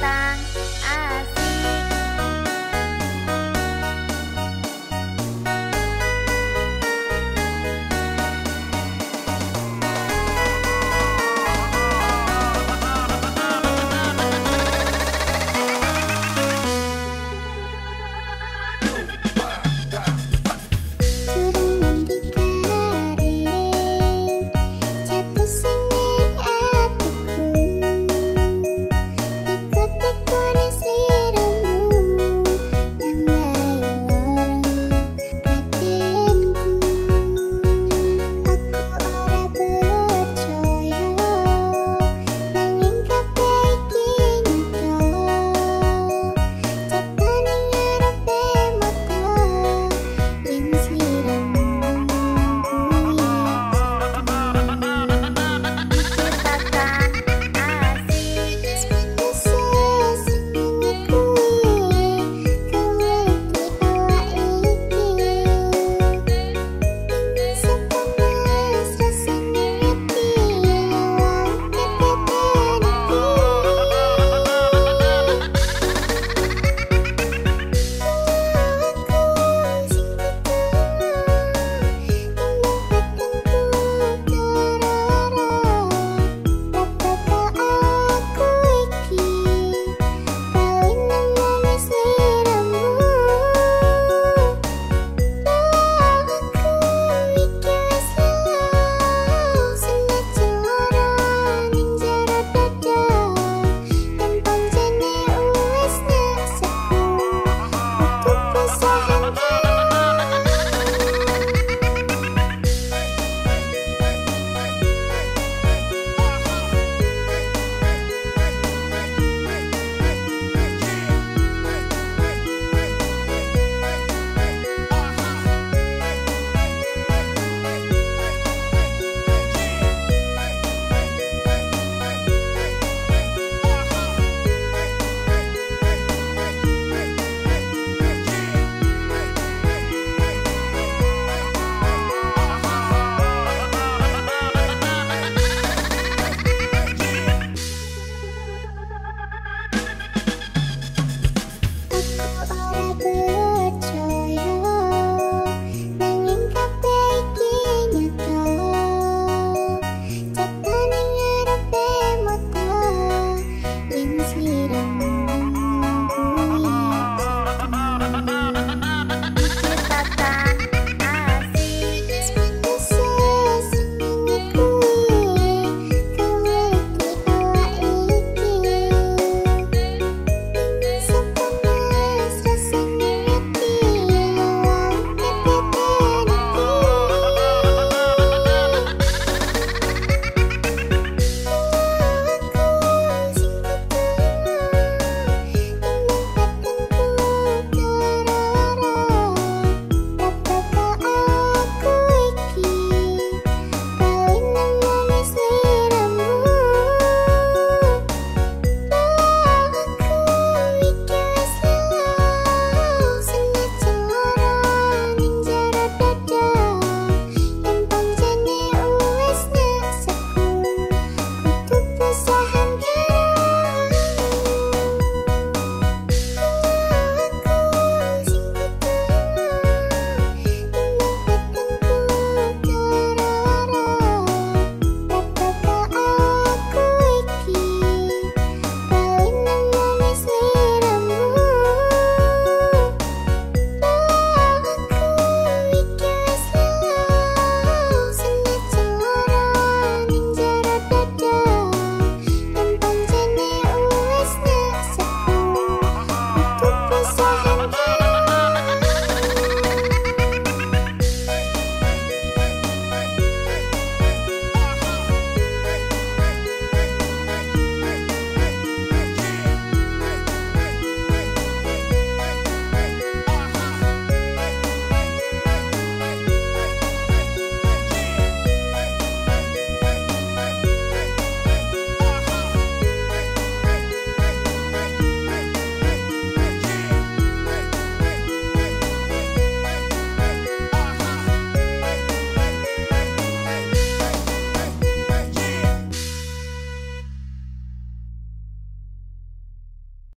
三二